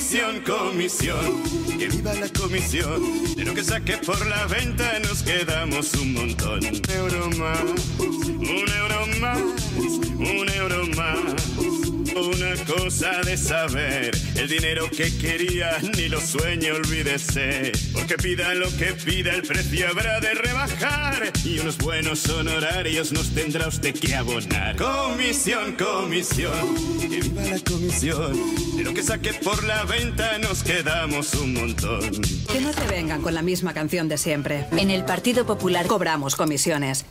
Comisión, comisión, que viva la comisión. De lo que saque por la venta nos quedamos un montón. Un euro más, un euro más, un euro más. Una cosa de saber, el dinero que quería ni lo sueño, olvídese. Porque pida lo que pida, el precio habrá de rebajar. Y unos buenos honorarios nos tendrá usted que abonar. Comisión, comisión, que viva la comisión. De lo que saque por la venta nos quedamos un montón. Que no te vengan con la misma canción de siempre. En el Partido Popular cobramos comisiones.